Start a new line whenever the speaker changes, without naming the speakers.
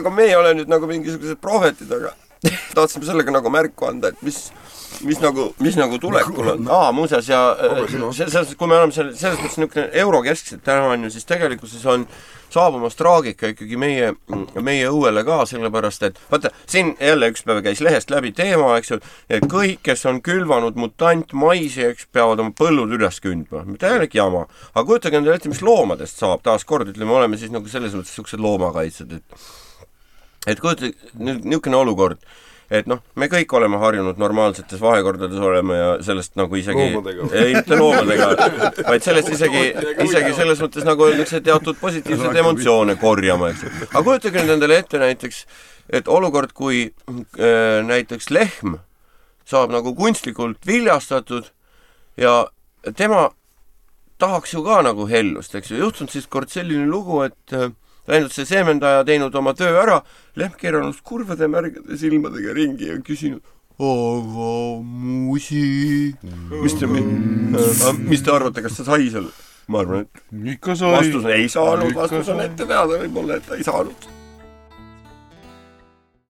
aga me ei ole nüüd nagu mingisugused prohvetid, aga tahtsime sellega nagu märku anda, et mis mis nagu, mis nagu tulekul on, aa muuseas ja äh, selles, kui me oleme seal selles mõttes niisugune eurokeskselt täna on ju, siis tegelikkuses on saabumas traagika ikkagi meie, meie õuele ka, sellepärast et vaata, siin jälle üks päev käis lehest läbi teema, eks ju, et kõik, kes on külvanud mutantmaisi, eks, peavad oma põllud üles kündma, täielik jama. aga kujutage endale ette, mis loomadest saab, taaskord ütleme, oleme siis nagu selles mõttes niisugused loomakaitsjad, et et kujutage nüüd niisugune olukord, et noh, me kõik oleme harjunud normaalsetes vahekordades olema ja sellest nagu isegi
Loomadega.
ei mitte loomadega, vaid sellest isegi, isegi selles mõttes nagu öeldakse, teatud positiivseid emotsioone korjama, eks ju. aga kujutage nüüd endale ette näiteks, et olukord, kui äh, näiteks lehm saab nagu kunstlikult viljastatud ja tema tahaks ju ka nagu hellust, eks ju, juhtunud siis kord selline lugu, et äh, läinud see seemendaja teinud oma töö ära, lehm keeranud kurvade märgade silmadega ringi ja küsinud, aga musi, mis te, mis te arvate, kas ta sai selle? ma arvan, et
ikka sai.
vastus on ei saanud, vastus on ette teada võib-olla, et ta ei saanud.